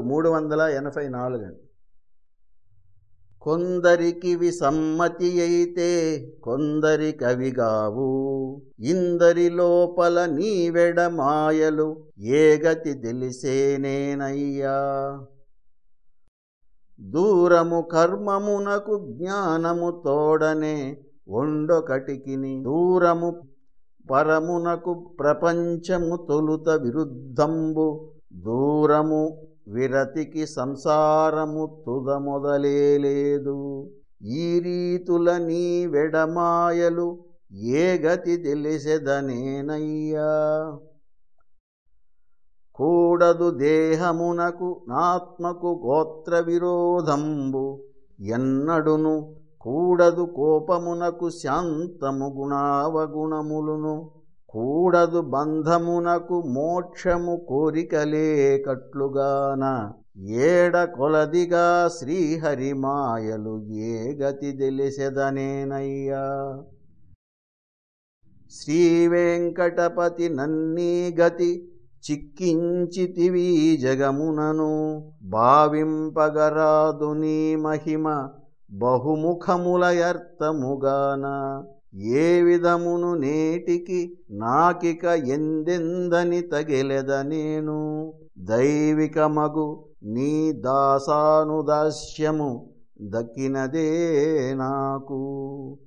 మూడు వందల ఎనభై నాలుగు అండి. కొందరికి విసమ్మతి అయితే కొందరికవిగావు ఇందరి లోపల నీవెడ మాయలు ఏ గతి తెలిసేనేనయ్యా దూరము కర్మమునకు జ్ఞానము తోడనే ఒండొకటికిని దూరము పరమునకు ప్రపంచము తొలుత విరుద్ధంబు. దూరము విరతికి సంసారము తుద మొదలేదు ఈ రీతుల నీ వెడమాయలు ఏ గతి తెలిసెదనేనయ్యా. కూడదు దేహమునకు నాత్మకు గోత్ర విరోధంబు ఎన్నడును కూడదు కోపమునకు శాంతము గుణావగుణములును కూడదు బంధమునకు మోక్షము కోరికలేకట్లుగాన ఏడ కొలదిగా శ్రీహరిమాయలు ఏ గతి తెలిసెదనేనయ్యా. శ్రీ వెంకటపతి నన్నీ గతి చిక్కించితివి జగమునను భావింపగరాదు నీ మహిమ బహుముఖములయర్థముగాన ఏ విధమును నేటికి నాకిక ఎందెందని తగిలెద నేను? దైవికమగు నీ దాసానుదాస్యము దక్కినదే నాకు.